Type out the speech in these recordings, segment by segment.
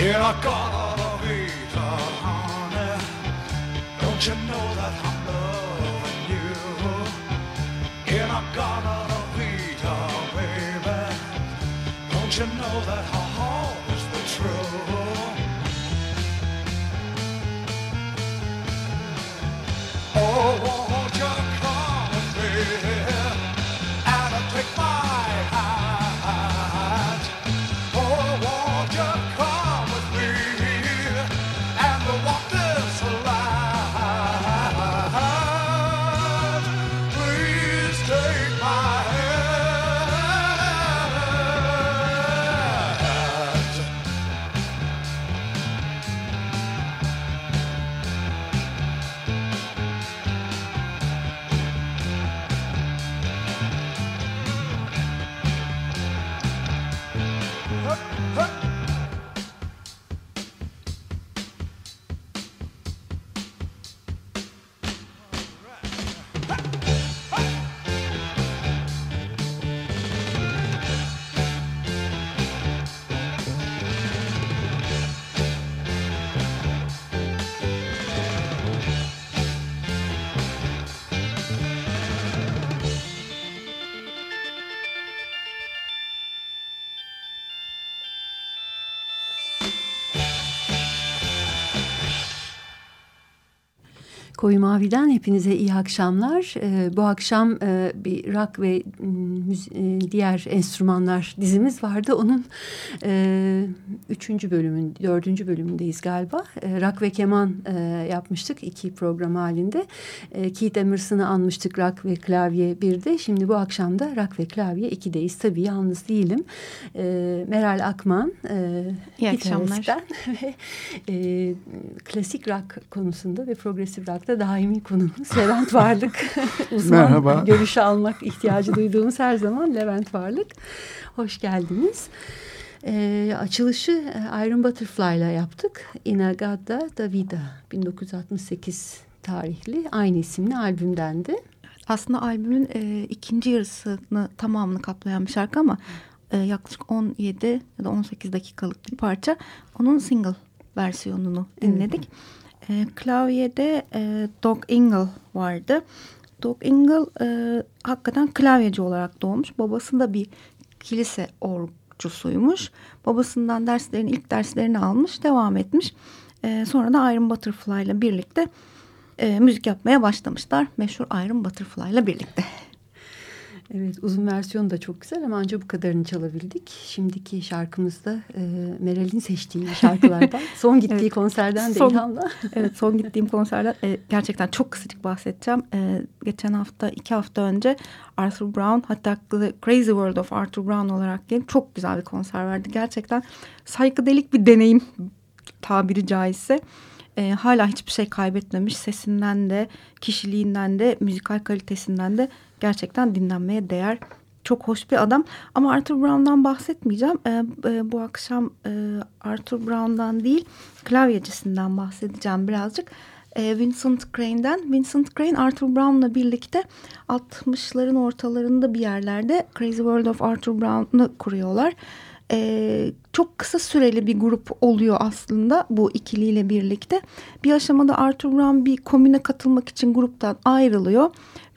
In a Garda Vita, honey. Don't you know that I'm loving you? In a Garda Vita, baby. Don't you know that Koyu Mavi'den hepinize iyi akşamlar. Ee, bu akşam e, bir rock ve diğer enstrümanlar dizimiz vardı. Onun e, üçüncü bölümün, dördüncü bölümündeyiz galiba. E, rock ve keman e, yapmıştık iki program halinde. E, Keith Emerson'ı anmıştık rock ve klavye birde. Şimdi bu akşam da rock ve klavye ikideyiz. Tabii yalnız değilim. E, Meral Akman, e, İyi akşamlar. ve e, klasik rock konusunda ve progresif rock'ta daimi konumuz Levent Varlık. Uzman Merhaba. görüşü almak ihtiyacı duyduğumuz her zaman Levent Varlık. Hoş geldiniz. E, açılışı Iron Butterfly ile yaptık. Inagada da Vida 1968 tarihli aynı isimli albümdendi. Aslında albümün e, ikinci yarısını tamamını kaplayan bir şarkı ama e, yaklaşık 17 ya da 18 dakikalık bir parça. Onun single versiyonunu dinledik. E, klavyede e, Doug Ingle vardı. Doug Ingle e, hakikaten klavyeci olarak doğmuş. Babası da bir kilise orgcusuymuş. Babasından derslerini ilk derslerini almış, devam etmiş. E, sonra da Iron Butterfly ile birlikte e, müzik yapmaya başlamışlar. Meşhur Iron Butterfly ile birlikte. Evet uzun versiyonu da çok güzel ama ancak bu kadarını çalabildik. Şimdiki şarkımız da e, Meral'in seçtiği şarkılardan. Son gittiği evet. konserden de son, ilhamla. evet son gittiğim konserden e, gerçekten çok kısacık bahsedeceğim. E, geçen hafta iki hafta önce Arthur Brown hatta The Crazy World of Arthur Brown olarak gelip çok güzel bir konser verdi. Gerçekten saygıdelik bir deneyim tabiri caizse e, hala hiçbir şey kaybetmemiş. Sesinden de, kişiliğinden de, müzikal kalitesinden de gerçekten dinlenmeye değer. Çok hoş bir adam ama Arthur Brown'dan bahsetmeyeceğim. E, e, bu akşam e, Arthur Brown'dan değil klavyecisinden bahsedeceğim birazcık. E, Vincent Crane'den. Vincent Crane Arthur Brown'la birlikte 60'ların ortalarında bir yerlerde Crazy World of Arthur Brown'ı kuruyorlar e, çok kısa süreli bir grup oluyor aslında bu ikiliyle birlikte. Bir aşamada Arthur Brown bir komüne katılmak için gruptan ayrılıyor.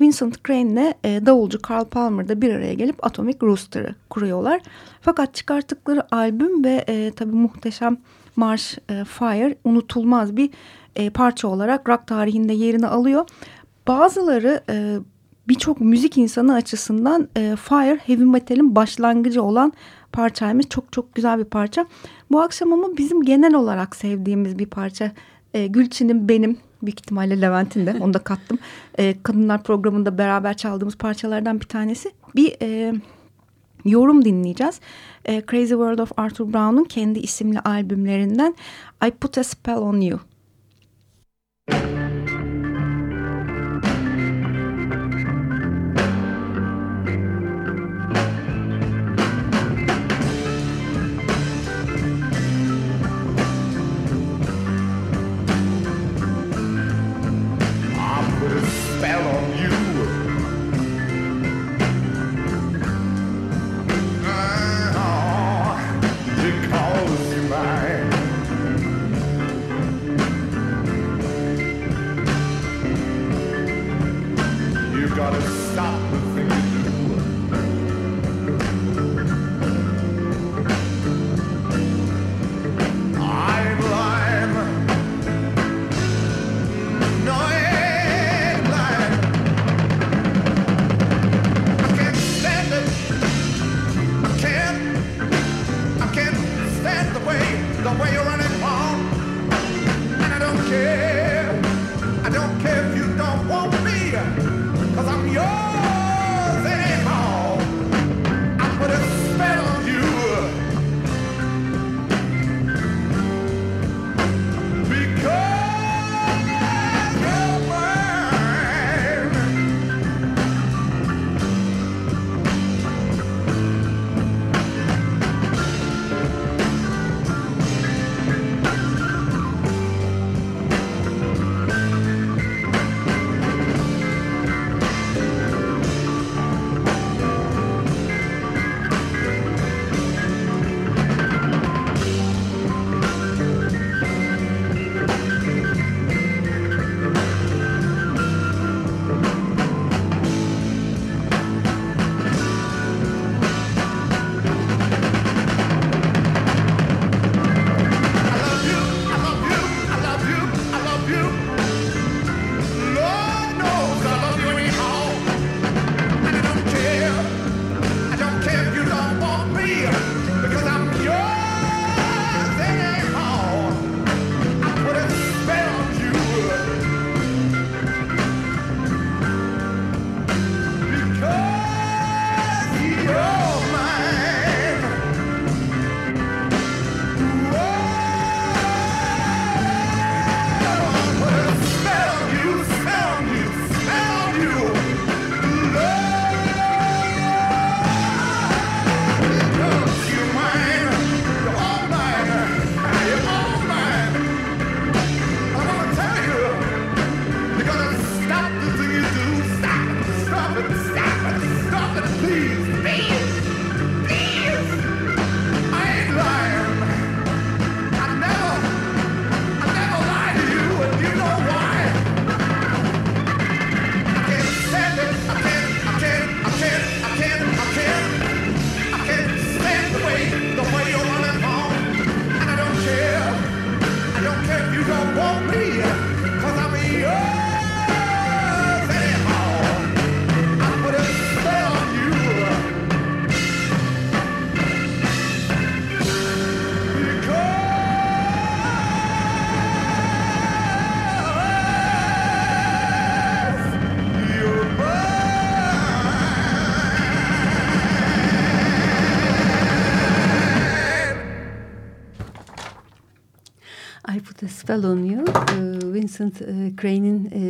Vincent Crane ile e, davulcu Carl Palmer da bir araya gelip Atomic Rooster'ı kuruyorlar. Fakat çıkarttıkları albüm ve e, tabii muhteşem Marş e, Fire unutulmaz bir e, parça olarak rock tarihinde yerini alıyor. Bazıları e, birçok müzik insanı açısından e, Fire heavy metal'in başlangıcı olan parçaymış. Çok çok güzel bir parça. Bu akşam ama bizim genel olarak sevdiğimiz bir parça. E, Gülçin'in benim büyük ihtimalle Levent'in de onu da kattım. E, Kadınlar programında beraber çaldığımız parçalardan bir tanesi. Bir e, yorum dinleyeceğiz. E, Crazy World of Arthur Brown'un kendi isimli albümlerinden I Put a Spell on You. Cause I'm The Spell on You, e, Vincent e, Crane'in e,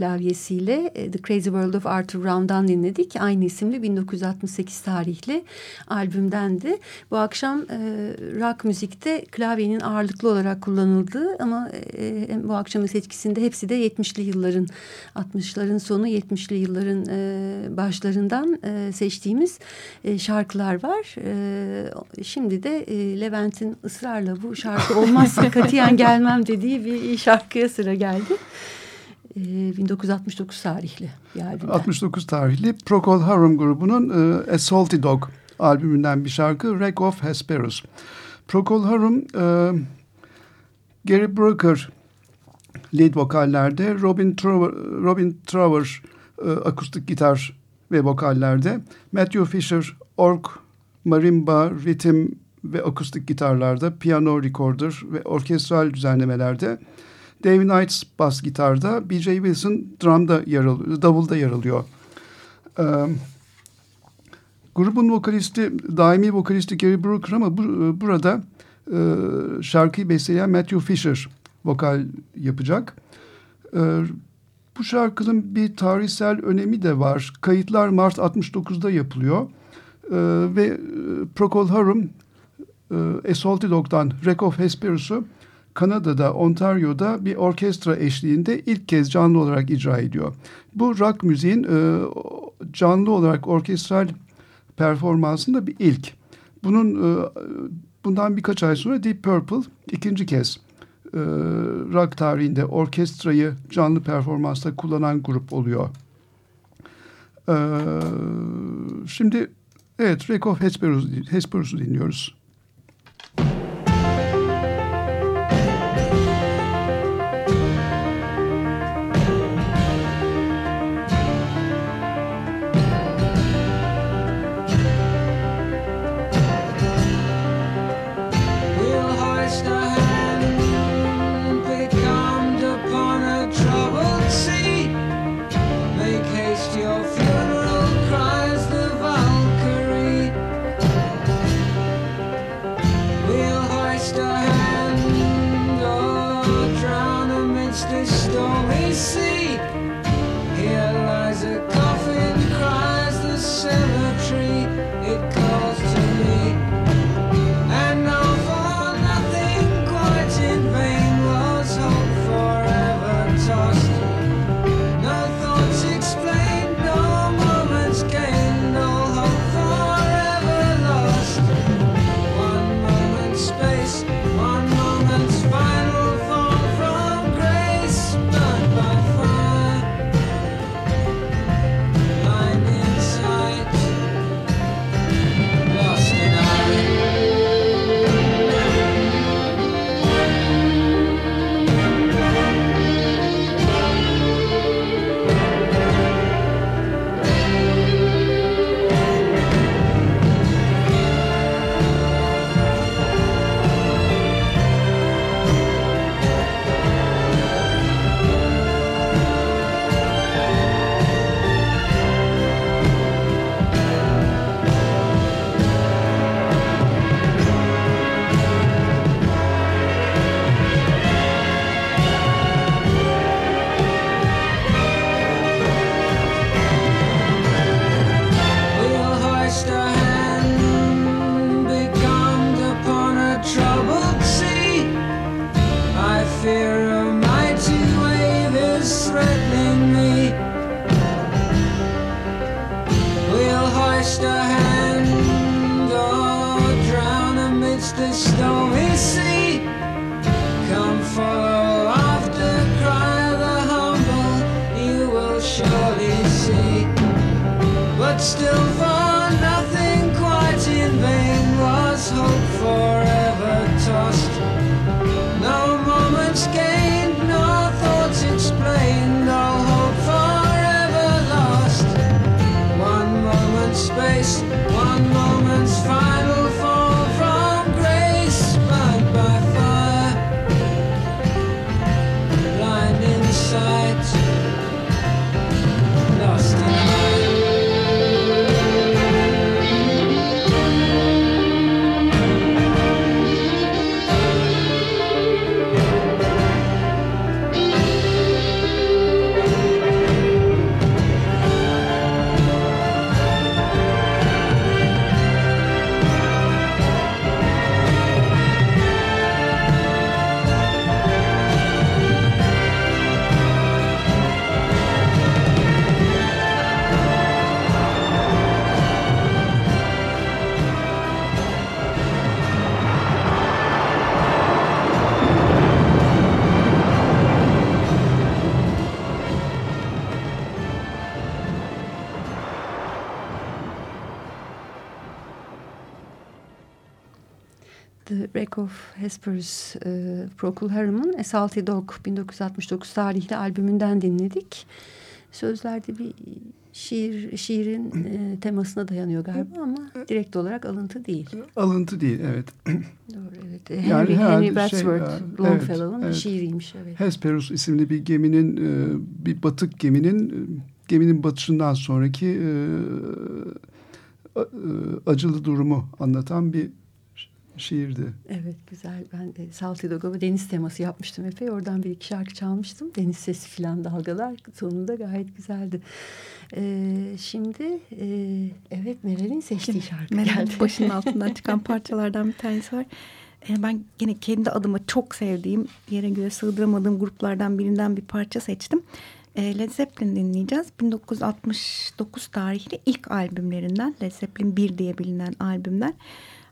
klavyesiyle The Crazy World of Arthur Brown'dan dinledik. Aynı isimli 1968 tarihli albümdendi. Bu akşam rock müzikte klavyenin ağırlıklı olarak kullanıldığı ama bu akşamın seçkisinde hepsi de 70'li yılların 60'ların sonu 70'li yılların başlarından seçtiğimiz şarkılar var. Şimdi de Levent'in ısrarla bu şarkı olmazsa katiyen gelmem dediği bir şarkıya sıra geldi. E, ee, 1969 tarihli bir albümden. 69 tarihli Procol Harum grubunun e, A Salty Dog albümünden bir şarkı Wreck of Hesperus. Procol Harum e, Gary Brooker lead vokallerde, Robin Trower, Robin Trower e, akustik gitar ve vokallerde, Matthew Fisher org, marimba, ritim ve akustik gitarlarda, piyano recorder ve orkestral düzenlemelerde, Dave Knights bas gitarda, B.J. Wilson drumda yer alıyor, davulda yer alıyor. Ee, grubun vokalisti, daimi vokalisti Gary Brooker ama bu, burada e, şarkıyı besleyen Matthew Fisher vokal yapacak. E, bu şarkının bir tarihsel önemi de var. Kayıtlar Mart 69'da yapılıyor. E, ve Procol Harum e, Salty Dog'dan Wreck of Hesperus'u Kanada'da, Ontario'da bir orkestra eşliğinde ilk kez canlı olarak icra ediyor. Bu rock müziğin e, canlı olarak orkestral performansında bir ilk. Bunun e, bundan birkaç ay sonra Deep Purple ikinci kez e, rock tarihinde orkestrayı canlı performansta kullanan grup oluyor. E, şimdi evet Wreck of Hesperus'u dinliyoruz. Of Hesperus e, Procol Harum'un A Salty Dog 1969 tarihli albümünden dinledik. Sözlerde bir şiir şiirin e, temasına dayanıyor galiba ama direkt olarak alıntı değil. Alıntı değil, evet. Doğru, evet. Henry, yani Henry Wadsworth şey, Longfellow'un evet, şiiriymiş. Evet. Hesperus isimli bir geminin, e, bir batık geminin, e, geminin batışından sonraki e, acılı durumu anlatan bir şiirdi. Evet güzel. Ben de Salty Dog'a deniz teması yapmıştım epey. Oradan bir iki şarkı çalmıştım. Deniz sesi filan dalgalar sonunda gayet güzeldi. Ee, şimdi e, evet Meral'in seçtiği şarkı Meral geldi. başının altından çıkan parçalardan bir tanesi var. Ee, ben yine kendi adıma çok sevdiğim, yere göre sığdıramadığım gruplardan birinden bir parça seçtim. Ee, Led Zeppelin dinleyeceğiz. 1969 tarihli ilk albümlerinden Led Zeppelin 1 diye bilinen albümler.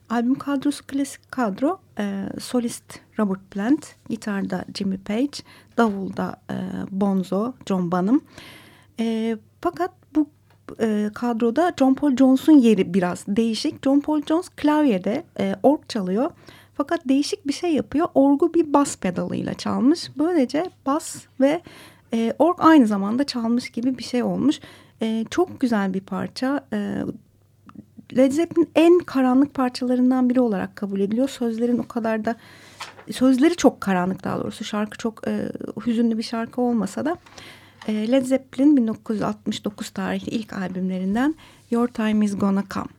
Albüm kadrosu klasik kadro. E, solist Robert Plant, gitarda Jimmy Page, davulda e, Bonzo, John Bonham. E, fakat bu e, kadroda John Paul Jones'un yeri biraz değişik. John Paul Jones klavyede e, org çalıyor. Fakat değişik bir şey yapıyor. Orgu bir bas pedalıyla çalmış. Böylece bas ve e, org aynı zamanda çalmış gibi bir şey olmuş. E, çok güzel bir parça. E, Led Zeppelin en karanlık parçalarından biri olarak kabul ediliyor. Sözlerin o kadar da sözleri çok karanlık daha doğrusu. Şarkı çok e, hüzünlü bir şarkı olmasa da e, Led Zeppelin 1969 tarihli ilk albümlerinden Your Time Is Gonna Come.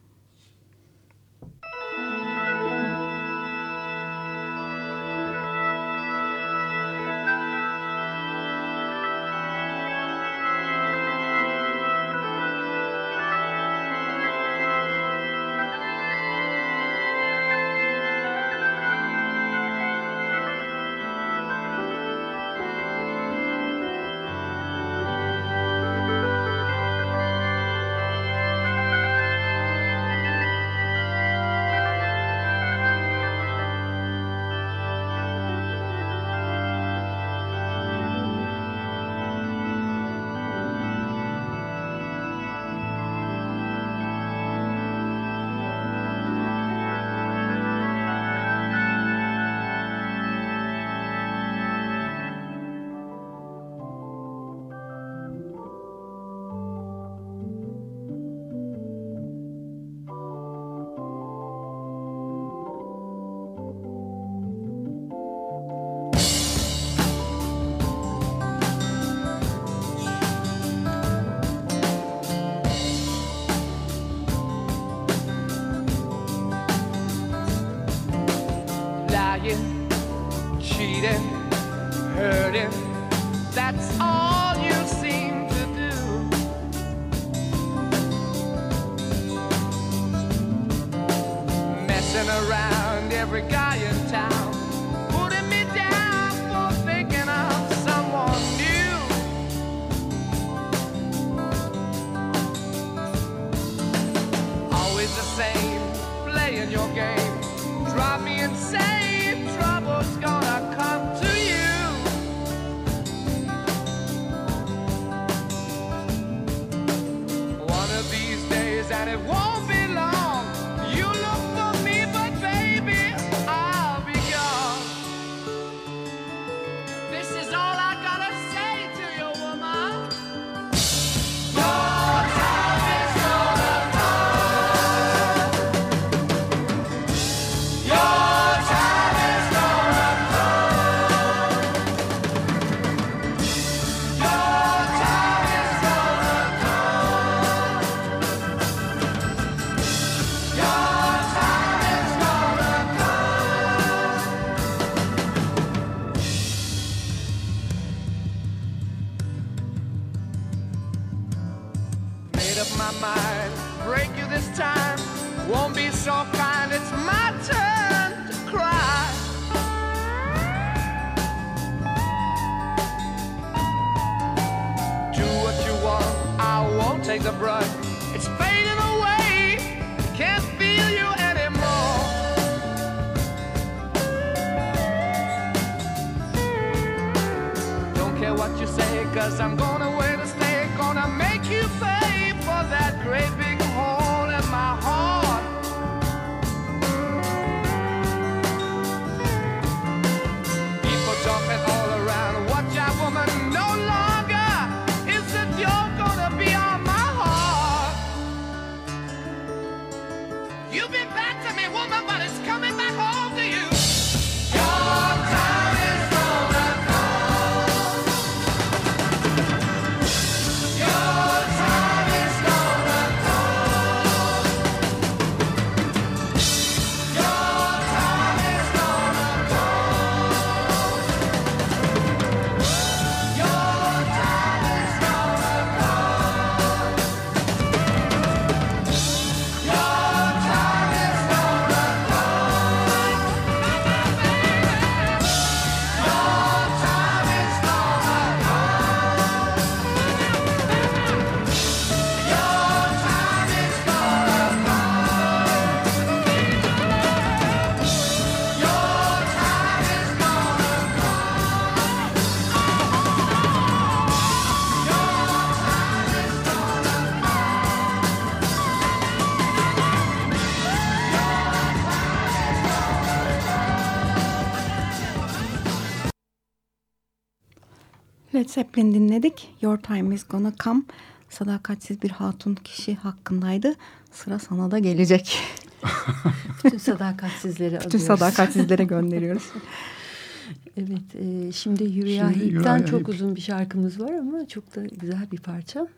Zeppelin dinledik. Your Time Is Gonna Come. Sadakatsiz bir hatun kişi hakkındaydı. Sıra sana da gelecek. Bütün sadakatsizleri Bütün sadakatsizlere gönderiyoruz. evet, e, şimdi Heep'ten Uriah çok Heep. uzun bir şarkımız var ama çok da güzel bir parça.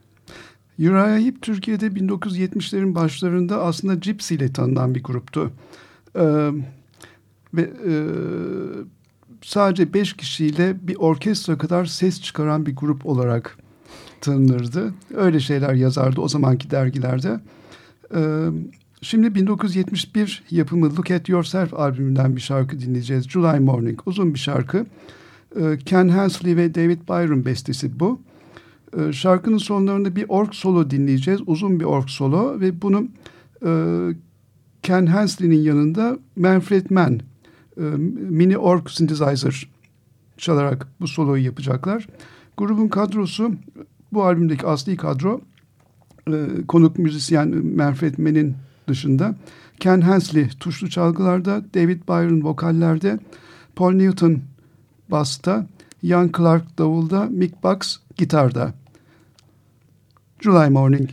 Uriah Heep Türkiye'de 1970'lerin başlarında aslında Gypsy ile tanınan bir gruptu. Ee, ve e, sadece beş kişiyle bir orkestra kadar ses çıkaran bir grup olarak tanınırdı. Öyle şeyler yazardı o zamanki dergilerde. Ee, şimdi 1971 yapımı Look At Yourself albümünden bir şarkı dinleyeceğiz. July Morning uzun bir şarkı. Ee, Ken Hensley ve David Byron bestesi bu. Ee, şarkının sonlarında bir org solo dinleyeceğiz. Uzun bir org solo ve bunu e, Ken Hensley'nin yanında Manfred Mann mini org synthesizer çalarak bu soloyu yapacaklar. Grubun kadrosu bu albümdeki asli kadro e, konuk müzisyen Manfred Mann'in dışında Ken Hensley tuşlu çalgılarda, David Byron vokallerde, Paul Newton basta, Ian Clark davulda, Mick Box gitarda. July Morning.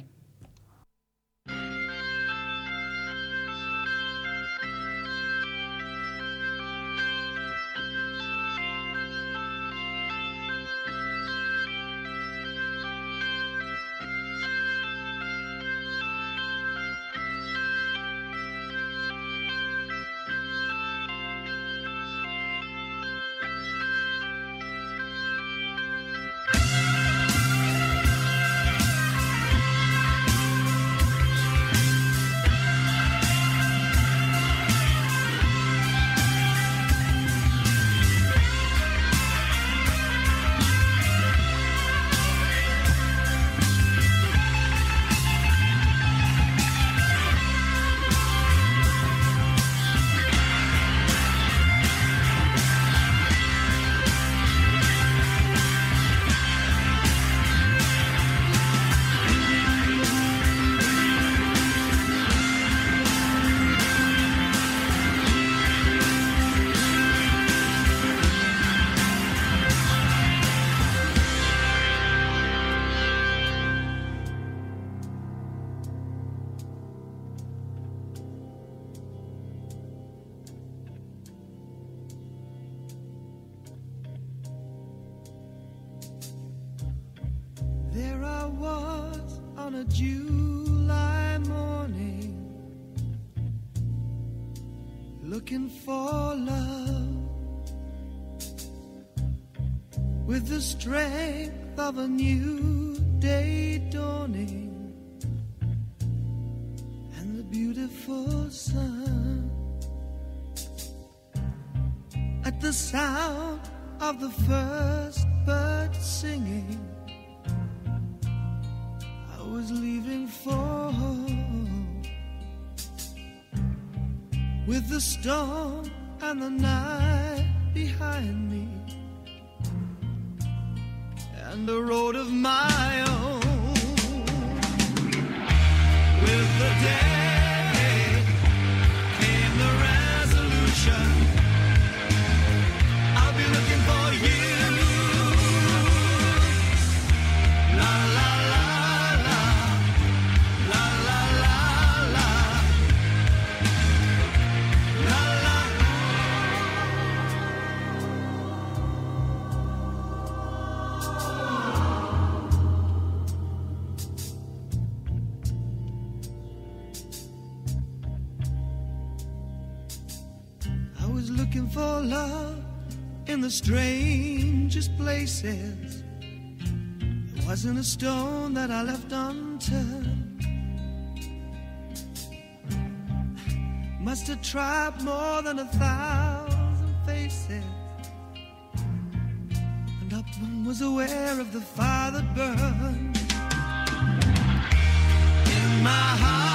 On a July morning looking for love with the strength of a new day dawning and the beautiful sun at the sound of the first bird singing the storm and the night behind me. And a road of my own. With the day came the resolution strangest places. It wasn't a stone that I left unturned. Must have tried more than a thousand faces. And up one was aware of the fire that burned in my heart,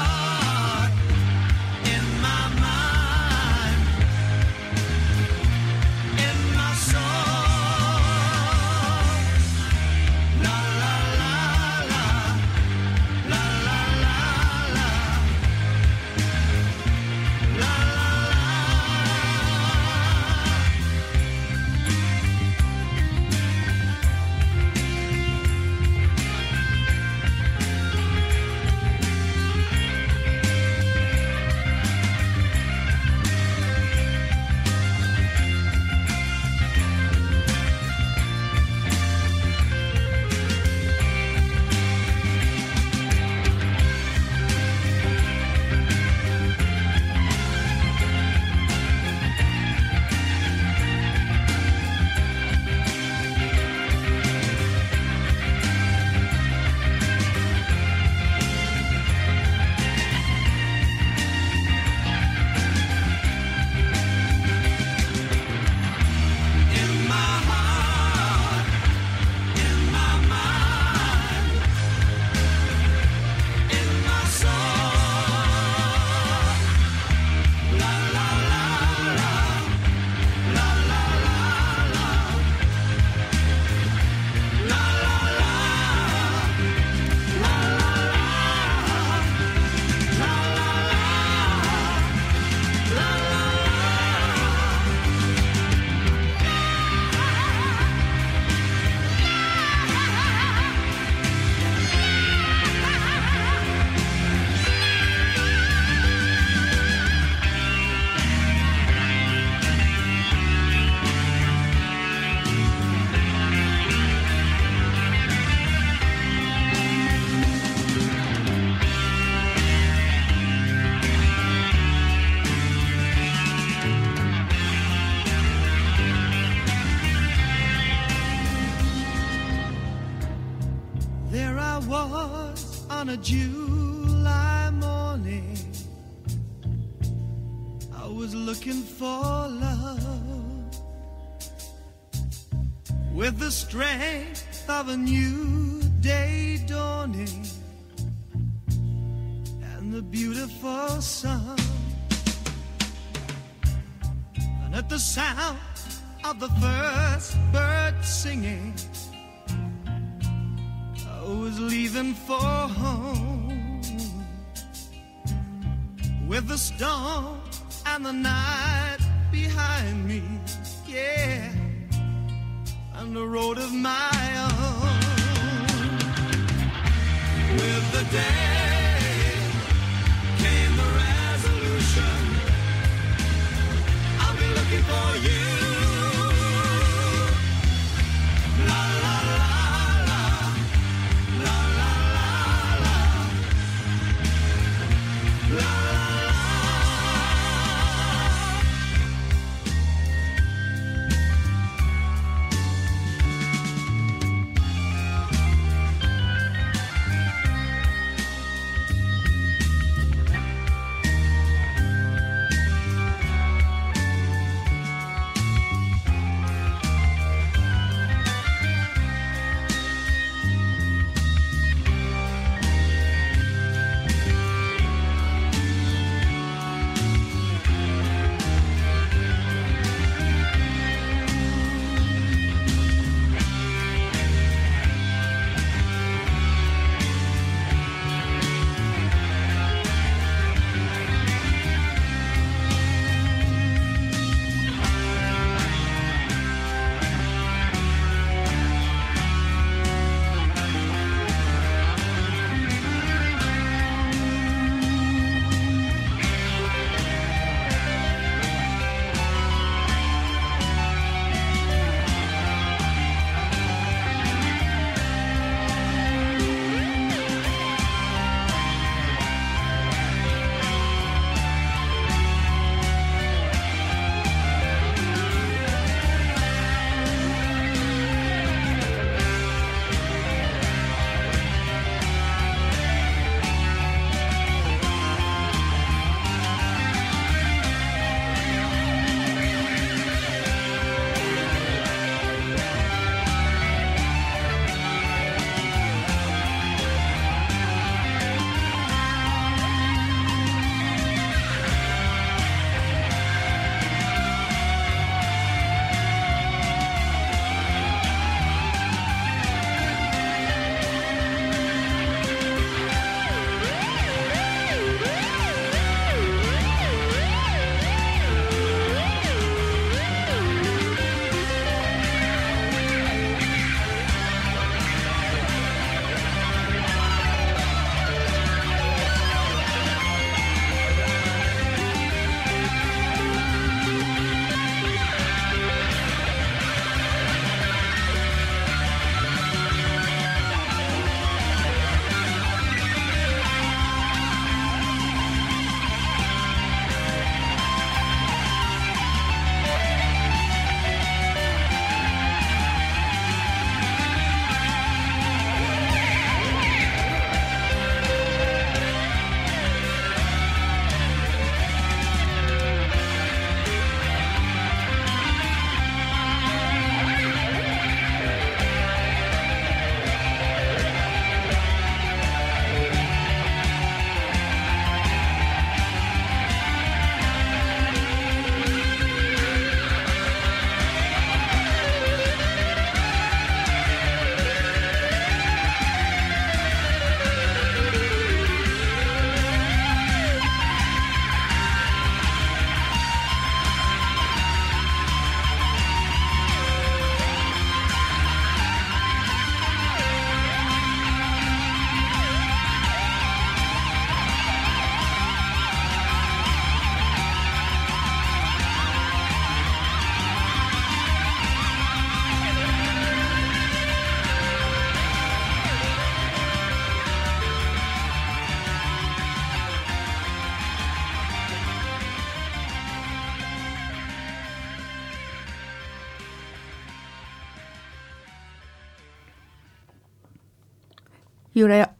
Uriah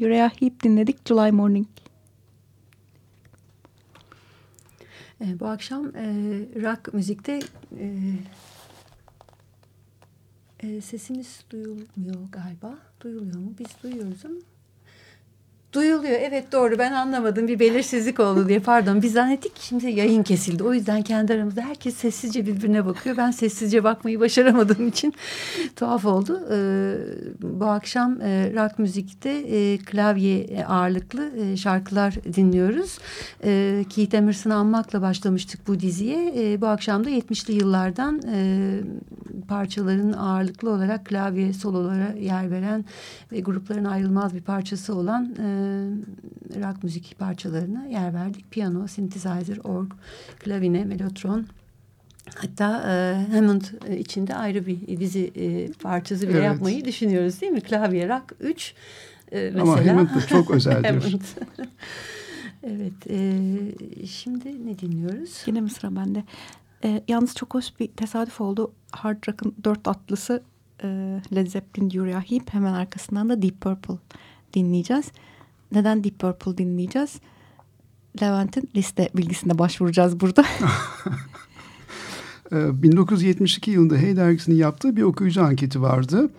Uriah Heep dinledik. July Morning. E, bu akşam e, rock müzikte e, e, sesimiz duyulmuyor galiba. Duyuluyor mu? Biz duyuyoruz ama Duyuluyor. Evet doğru ben anlamadım. Bir belirsizlik oldu diye. Pardon biz zannettik ki şimdi yayın kesildi. O yüzden kendi aramızda herkes sessizce birbirine bakıyor. Ben sessizce bakmayı başaramadığım için tuhaf oldu. Ee, bu akşam e, rock müzikte e, klavye ağırlıklı e, şarkılar dinliyoruz. E, Keith Emerson'ı anmakla başlamıştık bu diziye. E, bu akşam da 70'li yıllardan parçaların ağırlıklı olarak klavye sololara yer veren ve grupların ayrılmaz bir parçası olan e, rock müzik parçalarına yer verdik. Piyano, synthesizer, org, klavine, melotron. Hatta e, Hammond içinde ayrı bir dizi e, parçası bile evet. yapmayı düşünüyoruz değil mi? Klavye rock 3 e, mesela. Ama Hammond da çok özeldir. evet. E, şimdi ne dinliyoruz? Yine mi sıra bende? E, yalnız çok hoş bir tesadüf oldu. Hard Rock'ın dört atlısı e, Led Zeppelin, Uriah Heep hemen arkasından da Deep Purple dinleyeceğiz. Neden Deep Purple dinleyeceğiz? Levent'in liste bilgisine başvuracağız burada. 1972 ee, yılında Hey dergisinin yaptığı bir okuyucu anketi vardı.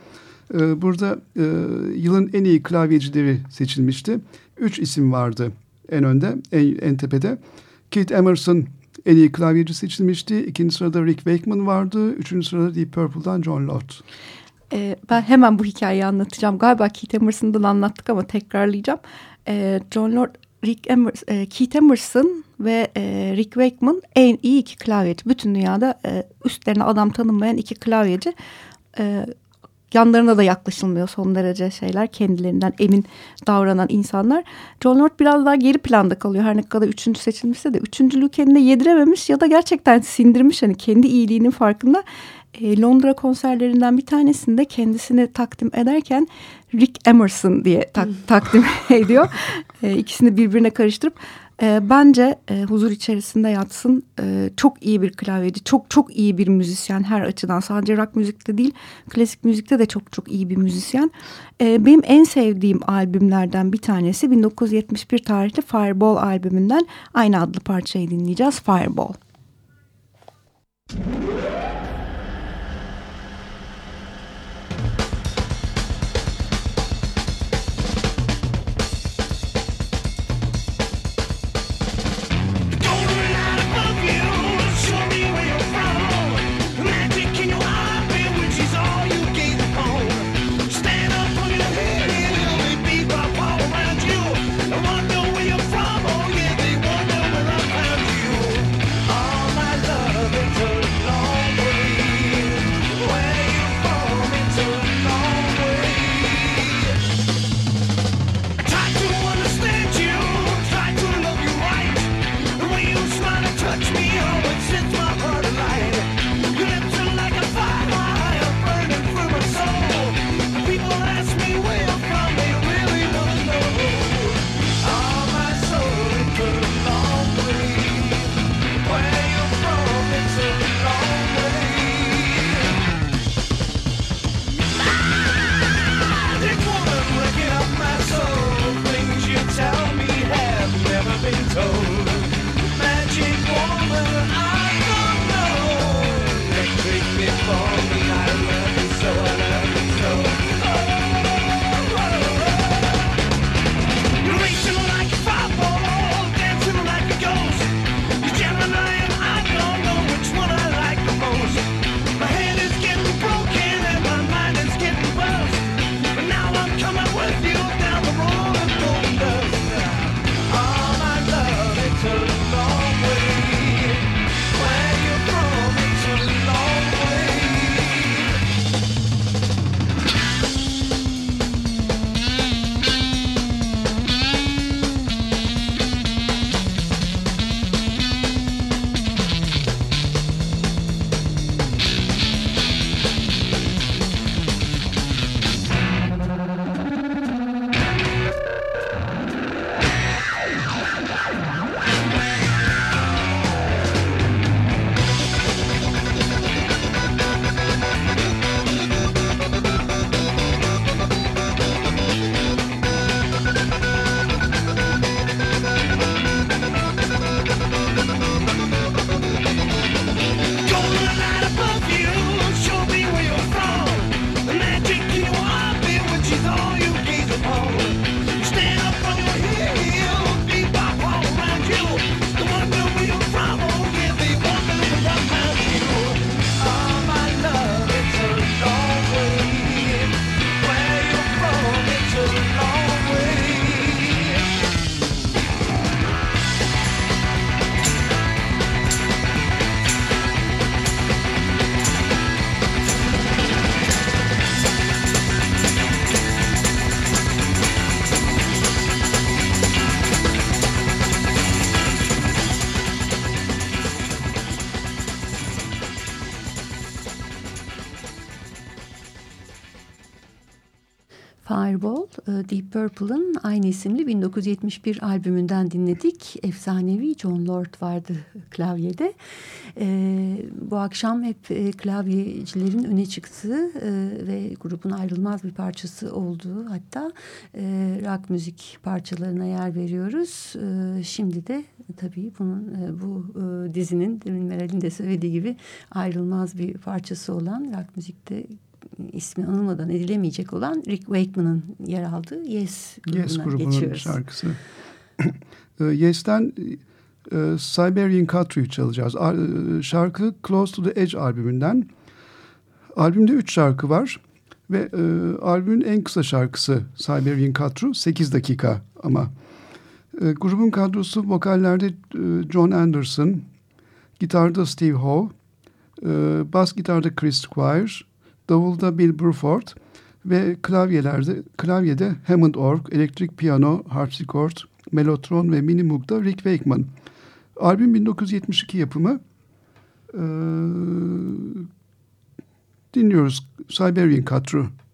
Ee, burada e, yılın en iyi klavyecileri seçilmişti. Üç isim vardı en önde, en, en tepede. Keith Emerson en iyi klavyeci seçilmişti. İkinci sırada Rick Wakeman vardı. Üçüncü sırada Deep Purple'dan John Lott. Ee, ben hemen bu hikayeyi anlatacağım. Galiba Keith Emerson'dan anlattık ama tekrarlayacağım. Ee, John Lord, Rick Emerson, e, Keith Emerson ve e, Rick Wakeman en iyi iki klavyeci. Bütün dünyada e, üstlerine adam tanınmayan iki klavyeci. E, yanlarına da yaklaşılmıyor son derece şeyler. Kendilerinden emin davranan insanlar. John Lord biraz daha geri planda kalıyor. Her ne kadar üçüncü seçilmişse de üçüncülüğü kendine yedirememiş ya da gerçekten sindirmiş. Hani kendi iyiliğinin farkında e, Londra konserlerinden bir tanesinde kendisini takdim ederken Rick Emerson diye tak, takdim ediyor. E, ikisini birbirine karıştırıp e, bence e, huzur içerisinde yatsın. E, çok iyi bir klavyeci, çok çok iyi bir müzisyen her açıdan. Sadece rock müzikte değil, klasik müzikte de çok çok iyi bir müzisyen. E, benim en sevdiğim albümlerden bir tanesi 1971 tarihli Fireball albümünden aynı adlı parçayı dinleyeceğiz. Fireball. Fireball, Purple'ın aynı isimli 1971 albümünden dinledik. Efsanevi John Lord vardı klavyede. E, bu akşam hep e, klavyecilerin öne çıktığı ve grubun ayrılmaz bir parçası olduğu hatta rock müzik parçalarına yer veriyoruz. Şimdi de tabii bunun bu dizinin demin Meral'in de söylediği gibi ayrılmaz bir parçası olan rock müzikte ismi anılmadan edilemeyecek olan Rick Wakeman'ın yer aldığı Yes grubuna yes grubunun geçiyoruz. şarkısı. Ee, Yes'ten e, Siberian Country'yi çalacağız. E, şarkı Close to the Edge albümünden. Albümde üç şarkı var ve e, albümün en kısa şarkısı Siberian Country 8 dakika ama. E, grubun kadrosu vokallerde e, John Anderson, gitarda Steve Howe, e, bas gitarda Chris Squire, davulda Bill Bruford ve klavyelerde klavyede Hammond org, elektrik piyano, harpsichord, melotron ve mini moog'da Rick Wakeman. Albüm 1972 yapımı. Ee, dinliyoruz Siberian Cutthroat.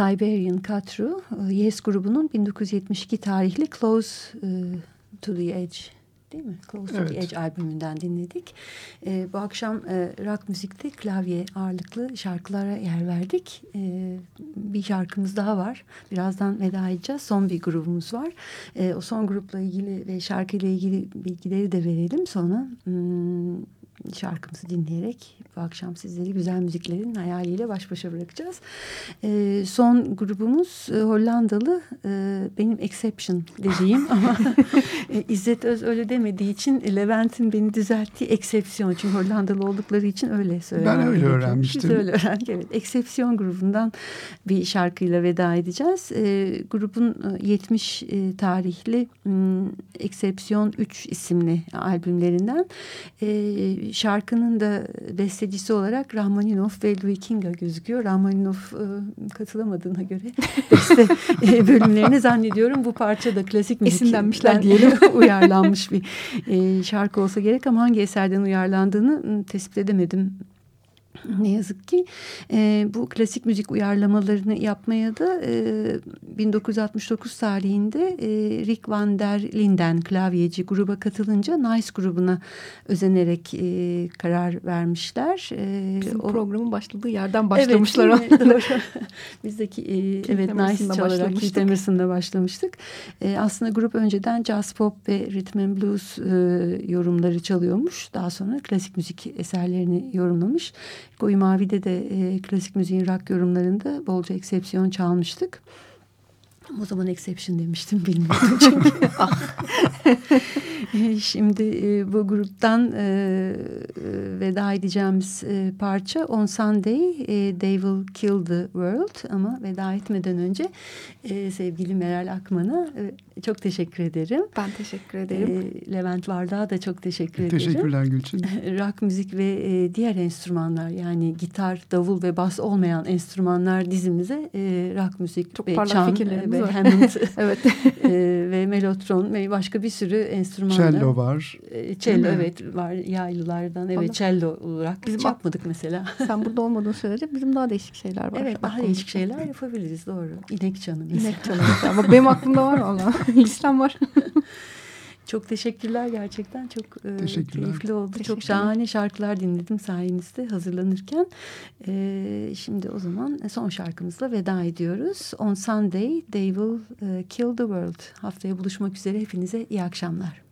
Siberian Katru, e, Yes grubunun 1972 tarihli Close e, to the Edge değil mi? Close Evet. to the Edge albümünden dinledik. E, bu akşam e, rock müzikte klavye ağırlıklı şarkılara yer verdik. E, bir şarkımız daha var. Birazdan veda edeceğiz. Son bir grubumuz var. E, o son grupla ilgili ve şarkıyla ilgili bilgileri de verelim. Sonra hmm, şarkımızı dinleyerek bu akşam sizleri güzel müziklerin hayaliyle baş başa bırakacağız. E, son grubumuz e, Hollandalı e, benim Exception dediğim ama e, İzzet Öz öyle demediği için Levent'in beni düzelttiği Exception. Çünkü Hollandalı oldukları için öyle söylemem Ben öyle öğrenmiştim. Biz öyle öğrendik evet. Exception grubundan bir şarkıyla veda edeceğiz. E, grubun e, 70 e, tarihli m, Exception 3 isimli albümlerinden e, şarkının da bestecisi olarak Rahmaninov ve Louis Kinga gözüküyor. Rahmaninov e, katılamadığına göre beste e, bölümlerini zannediyorum. Bu parça da klasik müzik. Esinlenmişler diyelim. uyarlanmış bir e, şarkı olsa gerek ama hangi eserden uyarlandığını tespit edemedim ne yazık ki e, bu klasik müzik uyarlamalarını yapmaya da e, 1969 tarihinde e, Rick Van der Linden klavyeci gruba katılınca Nice grubuna özenerek e, karar vermişler. E, Bizim o- programın başladığı yerden başlamışlar. Evet? Doğru. Bizdeki e, Keith evet Nice çalarak başlamıştık. Keith Emerson'la başlamıştık. E, aslında grup önceden jazz pop ve rhythm and blues e, yorumları çalıyormuş. Daha sonra klasik müzik eserlerini yorumlamış. Koyu Mavi'de de e, klasik müziğin rock yorumlarında bolca eksepsiyon çalmıştık. O zaman exception demiştim bilmiyordum çünkü. E, Şimdi e, bu gruptan e, e, veda edeceğimiz e, parça On Sunday e, They Will Kill the World ama veda etmeden önce e, sevgili Meral Akman'a e, çok teşekkür ederim. Ben teşekkür ederim. E, Levent Vardağ'a da çok teşekkür ederim. Teşekkürler Gülçin. Rock müzik ve e, diğer enstrümanlar yani gitar, davul ve bas olmayan enstrümanlar dizimize e, rock müzik Çok ve çan ve. Hammond evet. e, ve melotron ve başka bir sürü enstrümanla. Cello var. E, cello evet var yaylılardan evet cello olarak Bizim hiç yapmadık mesela. Sen burada olmadığın sürece bizim daha değişik şeyler var. evet daha aklımızda. değişik şeyler yapabiliriz doğru. İnek çanı mesela. İnek çalıyor. Ama benim aklımda var valla. Listem var. Çok teşekkürler gerçekten çok e, Teşekkürler. keyifli oldu. Çok şahane şarkılar dinledim sayenizde hazırlanırken. E, şimdi o zaman son şarkımızla veda ediyoruz. On Sunday They Will e, Kill the World. Haftaya buluşmak üzere hepinize iyi akşamlar.